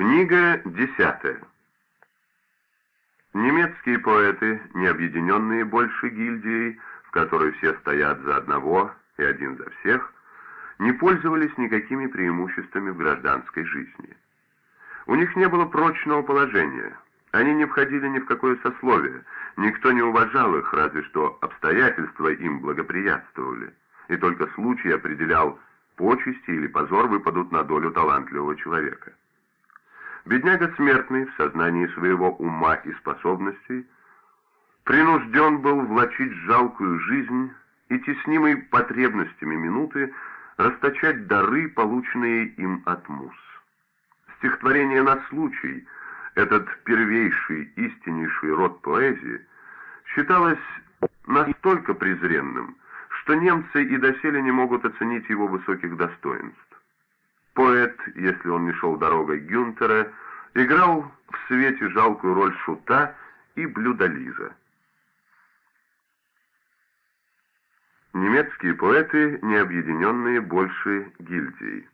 Книга десятая. Немецкие поэты, не объединенные больше гильдией, в которой все стоят за одного и один за всех, не пользовались никакими преимуществами в гражданской жизни. У них не было прочного положения, они не входили ни в какое сословие, никто не уважал их, разве что обстоятельства им благоприятствовали, и только случай определял, почести или позор выпадут на долю талантливого человека. Бедняга смертный в сознании своего ума и способностей принужден был влачить жалкую жизнь и теснимой потребностями минуты расточать дары, полученные им от муз. Стихотворение на случай, этот первейший, истиннейший род поэзии, считалось настолько презренным, что немцы и доселе не могут оценить его высоких достоинств. Поэт, если он не шел дорогой Гюнтера, играл в свете жалкую роль шута и блюдолиза. Немецкие поэты, не объединенные больше гильдией.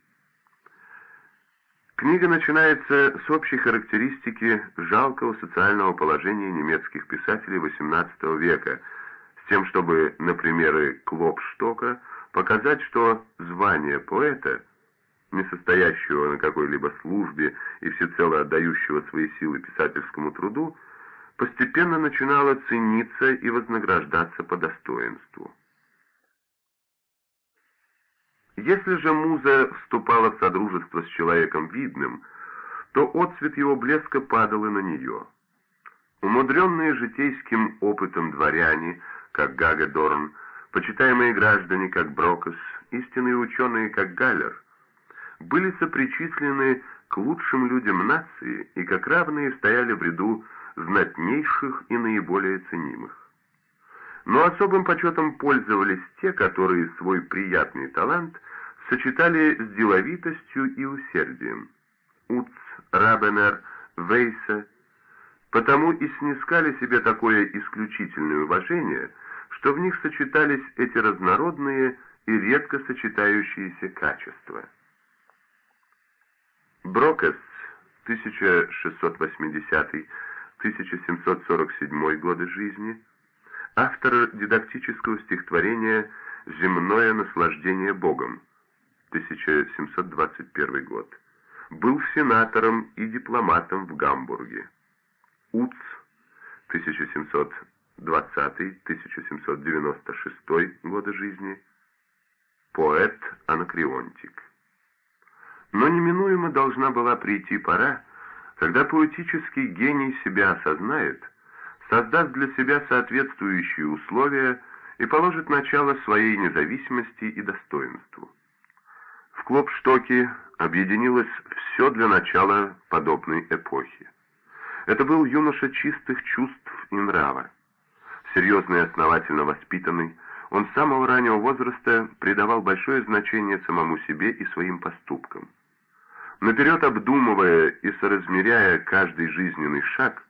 Книга начинается с общей характеристики жалкого социального положения немецких писателей XVIII века, с тем, чтобы на примеры Клопштока показать, что звание поэта – не состоящего на какой-либо службе и всецело отдающего свои силы писательскому труду, постепенно начинало цениться и вознаграждаться по достоинству. Если же муза вступала в содружество с человеком видным, то отцвет его блеска падал и на нее. Умудренные житейским опытом дворяне, как Гагедорн, почитаемые граждане, как Брокос, истинные ученые, как Галлер, были сопричислены к лучшим людям нации и как равные стояли в ряду знатнейших и наиболее ценимых. Но особым почетом пользовались те, которые свой приятный талант сочетали с деловитостью и усердием. Уц, Рабенер, Вейса, потому и снискали себе такое исключительное уважение, что в них сочетались эти разнородные и редко сочетающиеся качества. Брокес, 1680-1747 годы жизни, автор дидактического стихотворения «Земное наслаждение Богом», 1721 год, был сенатором и дипломатом в Гамбурге. Уц, 1720-1796 годы жизни, поэт-анакреонтик. Но неминуемо должна была прийти пора, когда поэтический гений себя осознает, создаст для себя соответствующие условия и положит начало своей независимости и достоинству. В Клопштоке объединилось все для начала подобной эпохи. Это был юноша чистых чувств и нрава. Серьезный и основательно воспитанный, он с самого раннего возраста придавал большое значение самому себе и своим поступкам. Наперед обдумывая и соразмеряя каждый жизненный шаг,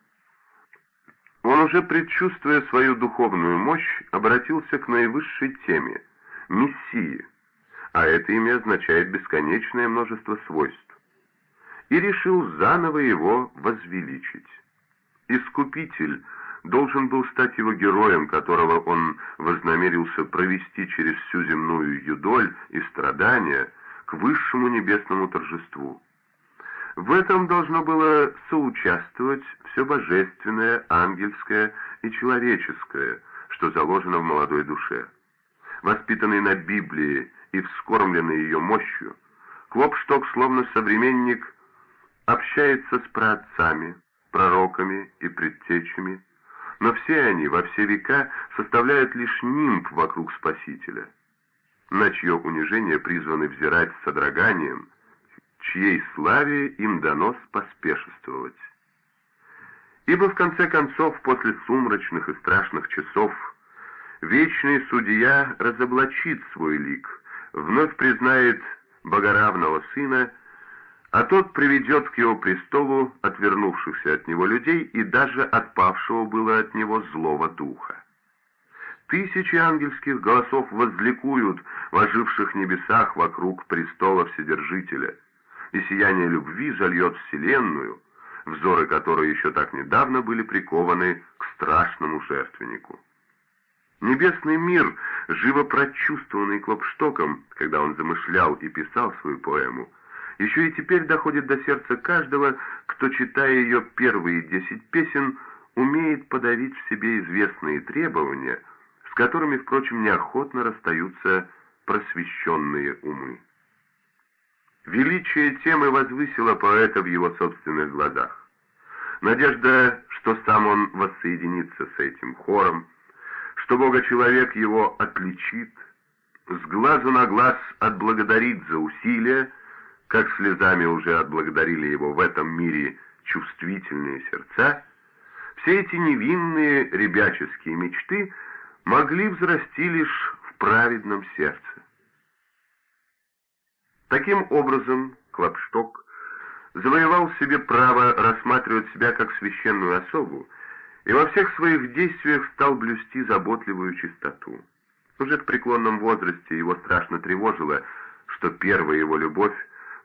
он уже предчувствуя свою духовную мощь, обратился к наивысшей теме — Мессии, а это имя означает бесконечное множество свойств, и решил заново его возвеличить. Искупитель должен был стать его героем, которого он вознамерился провести через всю земную юдоль и страдания — к высшему небесному торжеству. В этом должно было соучаствовать все божественное, ангельское и человеческое, что заложено в молодой душе. Воспитанный на Библии и вскормленный ее мощью, Клопшток, словно современник, общается с праотцами, пророками и предтечами, но все они во все века составляют лишь нимб вокруг Спасителя – на чье унижение призваны взирать с содроганием, чьей славе им дано поспешествовать. Ибо в конце концов, после сумрачных и страшных часов, вечный судья разоблачит свой лик, вновь признает богоравного сына, а тот приведет к его престолу отвернувшихся от него людей и даже отпавшего было от него злого духа. Тысячи ангельских голосов возликуют в небесах вокруг престола Вседержителя. и сияние любви зальет Вселенную, взоры которой еще так недавно были прикованы к страшному жертвеннику. Небесный мир, живо прочувствованный Клопштоком, когда он замышлял и писал свою поэму, еще и теперь доходит до сердца каждого, кто, читая ее первые десять песен, умеет подавить в себе известные требования, с которыми, впрочем, неохотно расстаются просвещенные умы. Величие темы возвысило поэта в его собственных глазах. Надежда, что сам он воссоединится с этим хором, что Бога-человек его отличит, с глазу на глаз отблагодарит за усилия, как слезами уже отблагодарили его в этом мире чувствительные сердца, все эти невинные ребяческие мечты могли взрасти лишь в праведном сердце. Таким образом, Клопшток завоевал себе право рассматривать себя как священную особу и во всех своих действиях стал блюсти заботливую чистоту. Уже в преклонном возрасте его страшно тревожило, что первая его любовь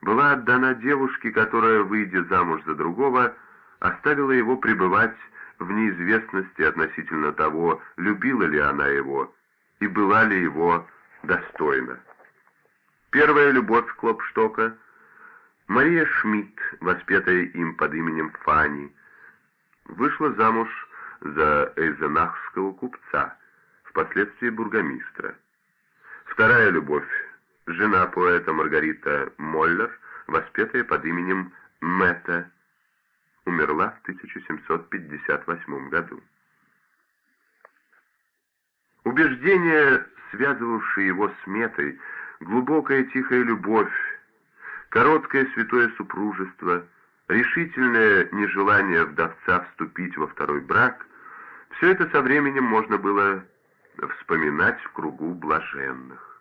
была отдана девушке, которая, выйдя замуж за другого, оставила его пребывать в неизвестности относительно того, любила ли она его и была ли его достойна. Первая любовь Клопштока — Мария Шмидт, воспетая им под именем Фанни, вышла замуж за эйзенахского купца, впоследствии бургомистра. Вторая любовь — жена поэта Маргарита Моллер, воспетая под именем Мэтта, умерла в 1758 году. Убеждения, связывавшие его с Метой, глубокая тихая любовь, короткое святое супружество, решительное нежелание вдовца вступить во второй брак — все это со временем можно было вспоминать в кругу блаженных.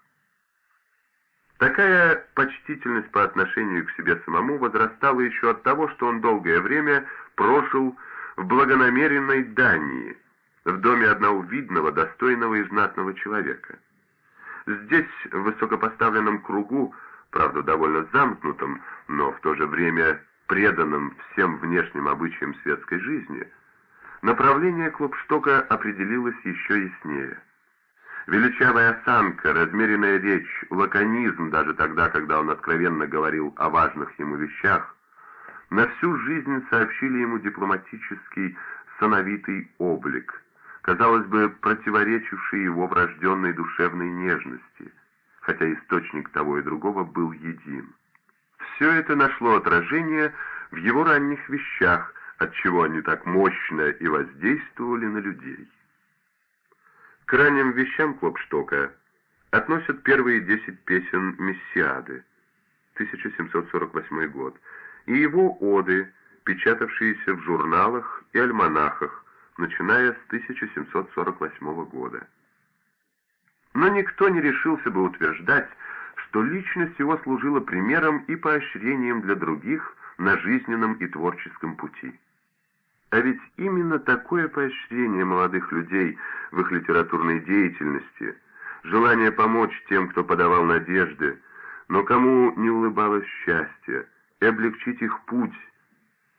Такая почтительность по отношению к себе самому возрастала еще от того, что он долгое время прожил в благонамеренной Дании, в доме одного видного, достойного и знатного человека. Здесь, в высокопоставленном кругу, правда довольно замкнутом, но в то же время преданном всем внешним обычаям светской жизни, направление Клопштока определилось еще яснее – Величавая осанка, размеренная речь, лаконизм даже тогда, когда он откровенно говорил о важных ему вещах, на всю жизнь сообщили ему дипломатический сановитый облик, казалось бы, противоречивший его врожденной душевной нежности, хотя источник того и другого был един. Все это нашло отражение в его ранних вещах, отчего они так мощно и воздействовали на людей. К ранним вещам Клопштока относят первые десять песен «Мессиады» 1748 год и его оды, печатавшиеся в журналах и альманахах, начиная с 1748 года. Но никто не решился бы утверждать, что личность его служила примером и поощрением для других на жизненном и творческом пути. А ведь именно такое поощрение молодых людей в их литературной деятельности, желание помочь тем, кто подавал надежды, но кому не улыбалось счастье, и облегчить их путь,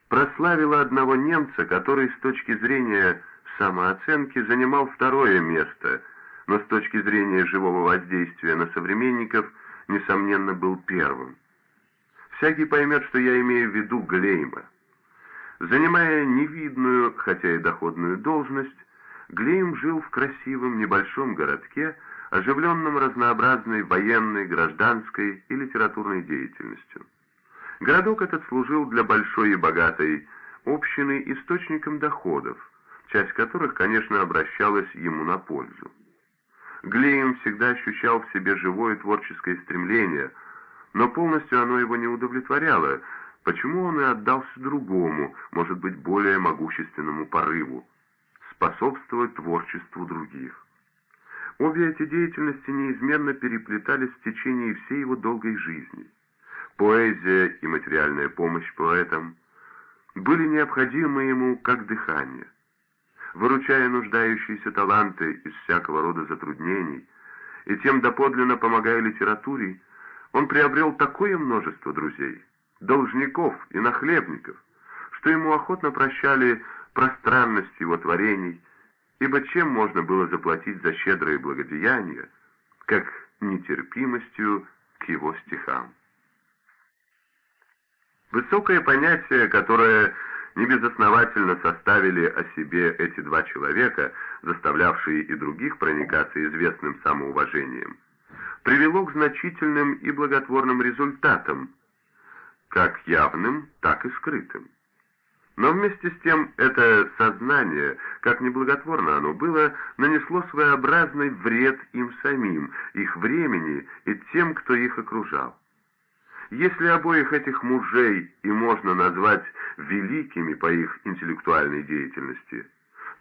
прославило одного немца, который с точки зрения самооценки занимал второе место, но с точки зрения живого воздействия на современников, несомненно, был первым. Всякий поймет, что я имею в виду Глейма. Занимая невидную, хотя и доходную должность, Глейм жил в красивом небольшом городке, оживленном разнообразной военной, гражданской и литературной деятельностью. Городок этот служил для большой и богатой общины источником доходов, часть которых, конечно, обращалась ему на пользу. Глейм всегда ощущал в себе живое творческое стремление, но полностью оно его не удовлетворяло, Почему он и отдался другому, может быть, более могущественному порыву – способствовать творчеству других? Обе эти деятельности неизменно переплетались в течение всей его долгой жизни. Поэзия и материальная помощь поэтам были необходимы ему как дыхание. Выручая нуждающиеся таланты из всякого рода затруднений и тем доподлинно помогая литературе, он приобрел такое множество друзей – должников и нахлебников, что ему охотно прощали пространность его творений, ибо чем можно было заплатить за щедрые благодеяния, как нетерпимостью к его стихам. Высокое понятие, которое небезосновательно составили о себе эти два человека, заставлявшие и других проникаться известным самоуважением, привело к значительным и благотворным результатам, как явным, так и скрытым. Но вместе с тем это сознание, как неблаготворно оно было, нанесло своеобразный вред им самим, их времени и тем, кто их окружал. Если обоих этих мужей и можно назвать великими по их интеллектуальной деятельности,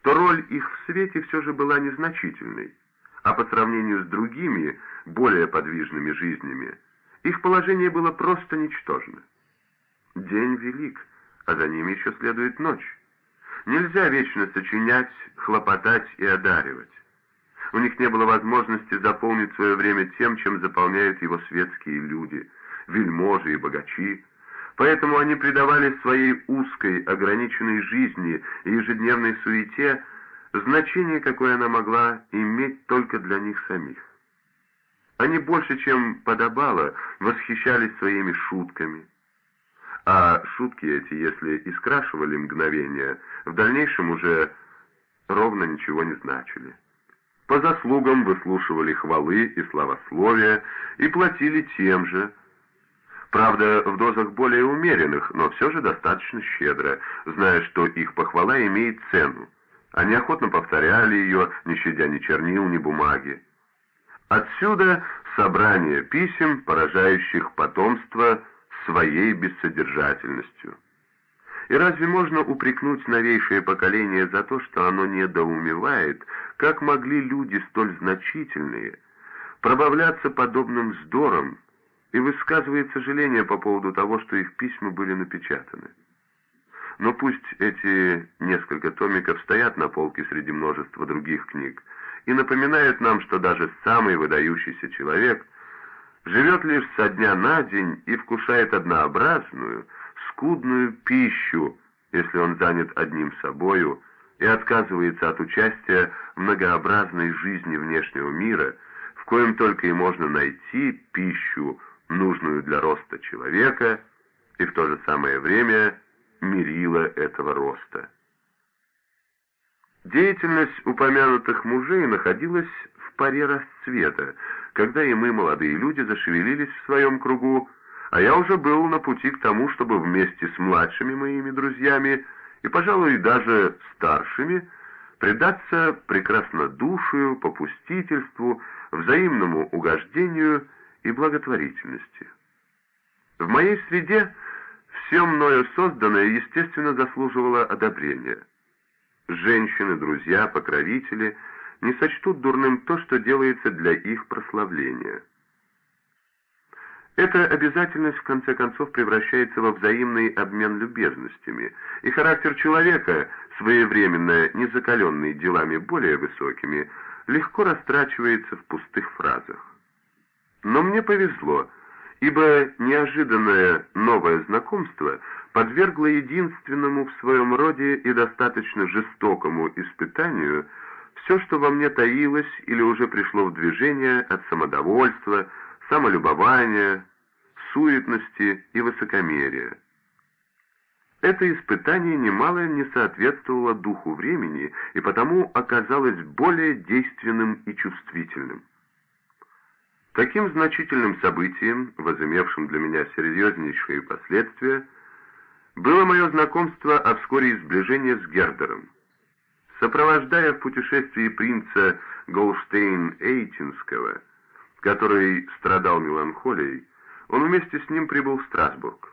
то роль их в свете все же была незначительной, а по сравнению с другими, более подвижными жизнями, их положение было просто ничтожно. День велик, а за ним еще следует ночь. Нельзя вечно сочинять, хлопотать и одаривать. У них не было возможности заполнить свое время тем, чем заполняют его светские люди, вельможи и богачи, поэтому они придавали своей узкой, ограниченной жизни и ежедневной суете значение, какое она могла иметь только для них самих. Они больше, чем подобало, восхищались своими шутками, а шутки эти, если и скрашивали мгновение, в дальнейшем уже ровно ничего не значили. По заслугам выслушивали хвалы и славословия и платили тем же, правда, в дозах более умеренных, но все же достаточно щедро, зная, что их похвала имеет цену. Они охотно повторяли ее, не щадя ни чернил, ни бумаги. Отсюда собрание писем, поражающих потомство своей бессодержательностью. И разве можно упрекнуть новейшее поколение за то, что оно недоумевает, как могли люди столь значительные пробавляться подобным вздором и высказывает сожаление по поводу того, что их письма были напечатаны? Но пусть эти несколько томиков стоят на полке среди множества других книг и напоминают нам, что даже самый выдающийся человек – живет лишь со дня на день и вкушает однообразную, скудную пищу, если он занят одним собою и отказывается от участия в многообразной жизни внешнего мира, в коем только и можно найти пищу, нужную для роста человека, и в то же самое время мерила этого роста. Деятельность упомянутых мужей находилась паре расцвета, когда и мы, молодые люди, зашевелились в своем кругу, а я уже был на пути к тому, чтобы вместе с младшими моими друзьями и, пожалуй, даже старшими предаться прекраснодушию, попустительству, взаимному угождению и благотворительности. В моей среде все мною созданное, естественно, заслуживало одобрения. Женщины, друзья, покровители — не сочтут дурным то, что делается для их прославления. Эта обязательность в конце концов превращается во взаимный обмен любезностями, и характер человека, своевременно незакаленный делами более высокими, легко растрачивается в пустых фразах. Но мне повезло, ибо неожиданное новое знакомство подвергло единственному в своем роде и достаточно жестокому испытанию – все, что во мне таилось или уже пришло в движение от самодовольства, самолюбования, суетности и высокомерия. Это испытание немало не соответствовало духу времени и потому оказалось более действенным и чувствительным. Таким значительным событием, возымевшим для меня серьезнейшие последствия, было мое знакомство, а вскоре и сближение с Гердером. Сопровождая в путешествии принца Голштейн-Эйтинского, который страдал меланхолией, он вместе с ним прибыл в Страсбург.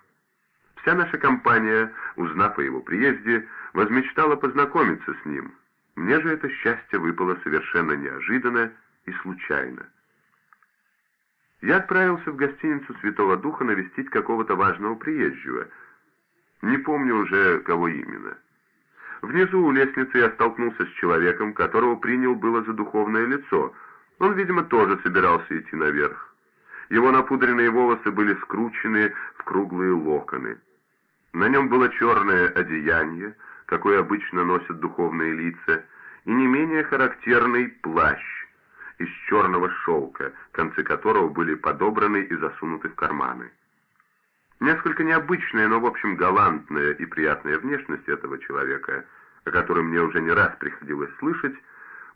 Вся наша компания, узнав о его приезде, возмечтала познакомиться с ним. Мне же это счастье выпало совершенно неожиданно и случайно. Я отправился в гостиницу Святого Духа навестить какого-то важного приезжего. Не помню уже, кого именно. Внизу у лестницы я столкнулся с человеком, которого принял было за духовное лицо. Он, видимо, тоже собирался идти наверх. Его напудренные волосы были скручены в круглые локоны. На нем было черное одеяние, какое обычно носят духовные лица, и не менее характерный плащ из черного шелка, концы которого были подобраны и засунуты в карманы. Несколько необычная, но в общем галантная и приятная внешность этого человека, о которой мне уже не раз приходилось слышать,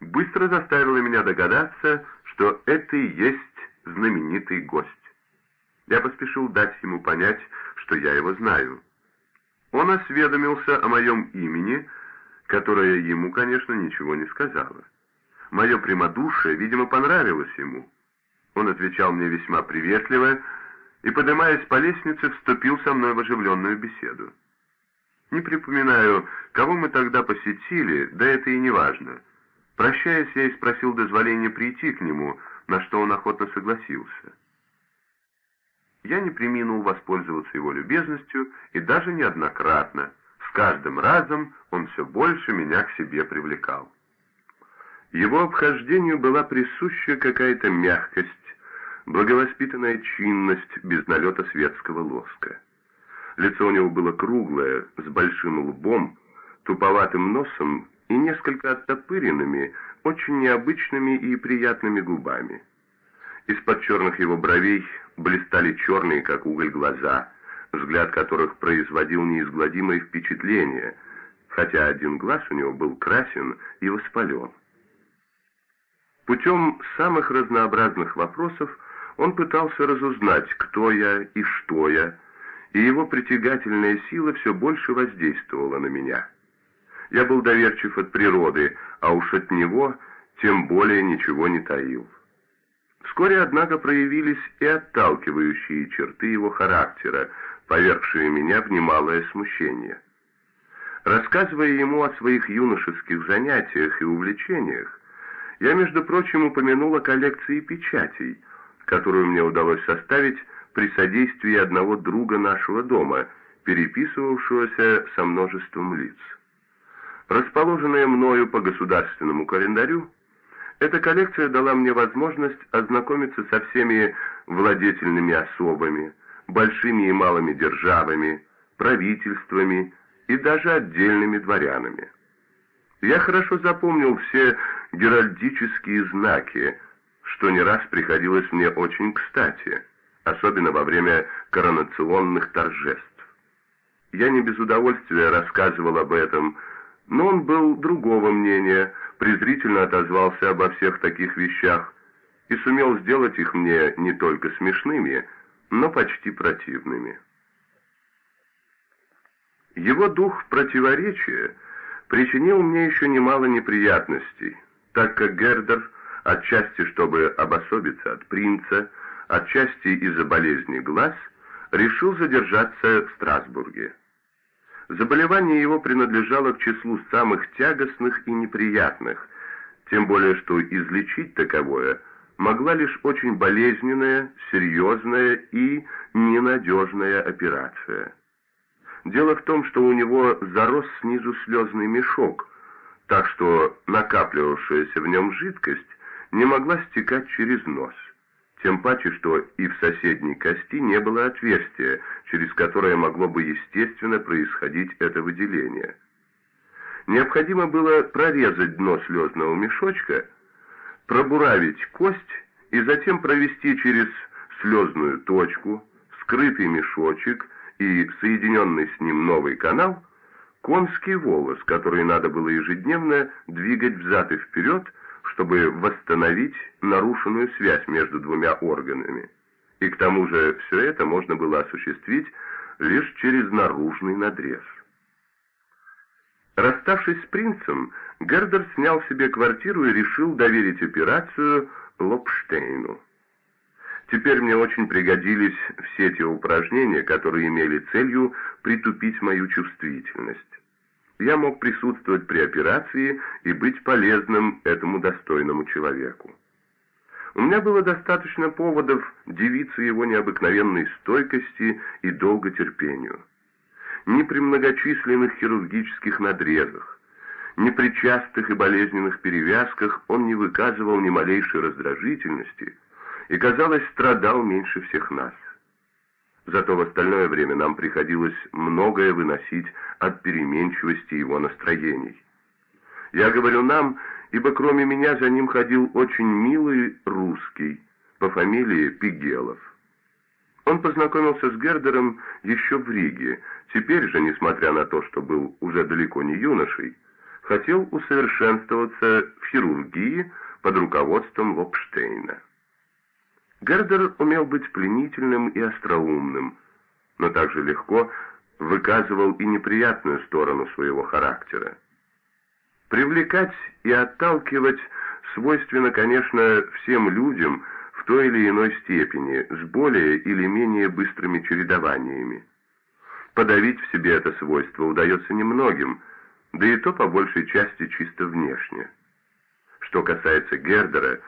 быстро заставила меня догадаться, что это и есть знаменитый гость. Я поспешил дать ему понять, что я его знаю. Он осведомился о моем имени, которое ему, конечно, ничего не сказала. Мое прямодушие, видимо, понравилось ему. Он отвечал мне весьма приветливо и, поднимаясь по лестнице, вступил со мной в оживленную беседу. Не припоминаю, кого мы тогда посетили, да это и не важно. Прощаясь, я и спросил дозволения прийти к нему, на что он охотно согласился. Я не приминул воспользоваться его любезностью и даже неоднократно. С каждым разом он все больше меня к себе привлекал. Его обхождению была присуща какая-то мягкость, благовоспитанная чинность без налета светского лоска. Лицо у него было круглое, с большим лбом, туповатым носом и несколько оттопыренными, очень необычными и приятными губами. Из-под черных его бровей блистали черные, как уголь, глаза, взгляд которых производил неизгладимое впечатление, хотя один глаз у него был красен и воспален. Путем самых разнообразных вопросов он пытался разузнать, кто я и что я, и его притягательная сила все больше воздействовала на меня. Я был доверчив от природы, а уж от него тем более ничего не таил. Вскоре, однако, проявились и отталкивающие черты его характера, повергшие меня в немалое смущение. Рассказывая ему о своих юношеских занятиях и увлечениях, я, между прочим, упомянул о коллекции печатей, которую мне удалось составить при содействии одного друга нашего дома, переписывавшегося со множеством лиц. Расположенная мною по государственному календарю, эта коллекция дала мне возможность ознакомиться со всеми владетельными особами, большими и малыми державами, правительствами и даже отдельными дворянами. Я хорошо запомнил все геральдические знаки, что не раз приходилось мне очень кстати, особенно во время коронационных торжеств. Я не без удовольствия рассказывал об этом, но он был другого мнения, презрительно отозвался обо всех таких вещах и сумел сделать их мне не только смешными, но почти противными. Его дух противоречия причинил мне еще немало неприятностей, так как Гердер, отчасти чтобы обособиться от принца, отчасти из-за болезни глаз, решил задержаться в Страсбурге. Заболевание его принадлежало к числу самых тягостных и неприятных, тем более что излечить таковое могла лишь очень болезненная, серьезная и ненадежная операция. Дело в том, что у него зарос снизу слезный мешок, так что накапливавшаяся в нем жидкость не могла стекать через нос. Тем паче, что и в соседней кости не было отверстия, через которое могло бы естественно происходить это выделение. Необходимо было прорезать дно слезного мешочка, пробуравить кость и затем провести через слезную точку, скрытый мешочек и соединенный с ним новый канал, конский волос, который надо было ежедневно двигать взад и вперед, чтобы восстановить нарушенную связь между двумя органами. И к тому же все это можно было осуществить лишь через наружный надрез. Расставшись с принцем, Гердер снял себе квартиру и решил доверить операцию Лопштейну. Теперь мне очень пригодились все те упражнения, которые имели целью притупить мою чувствительность я мог присутствовать при операции и быть полезным этому достойному человеку. У меня было достаточно поводов дивиться его необыкновенной стойкости и долготерпению. Ни при многочисленных хирургических надрезах, ни при частых и болезненных перевязках он не выказывал ни малейшей раздражительности и, казалось, страдал меньше всех нас. Зато в остальное время нам приходилось многое выносить от переменчивости его настроений. Я говорю «нам», ибо кроме меня за ним ходил очень милый русский по фамилии Пигелов. Он познакомился с Гердером еще в Риге, теперь же, несмотря на то, что был уже далеко не юношей, хотел усовершенствоваться в хирургии под руководством Лопштейна. Гердер умел быть пленительным и остроумным, но также легко выказывал и неприятную сторону своего характера. Привлекать и отталкивать свойственно, конечно, всем людям в той или иной степени, с более или менее быстрыми чередованиями. Подавить в себе это свойство удается немногим, да и то по большей части чисто внешне. Что касается Гердера,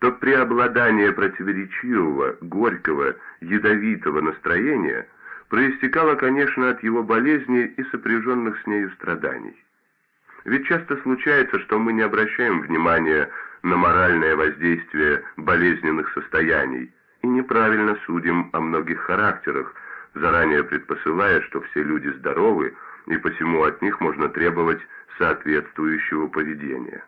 то преобладание противоречивого, горького, ядовитого настроения проистекало, конечно, от его болезни и сопряженных с нею страданий. Ведь часто случается, что мы не обращаем внимания на моральное воздействие болезненных состояний и неправильно судим о многих характерах, заранее предпосылая, что все люди здоровы, и посему от них можно требовать соответствующего поведения.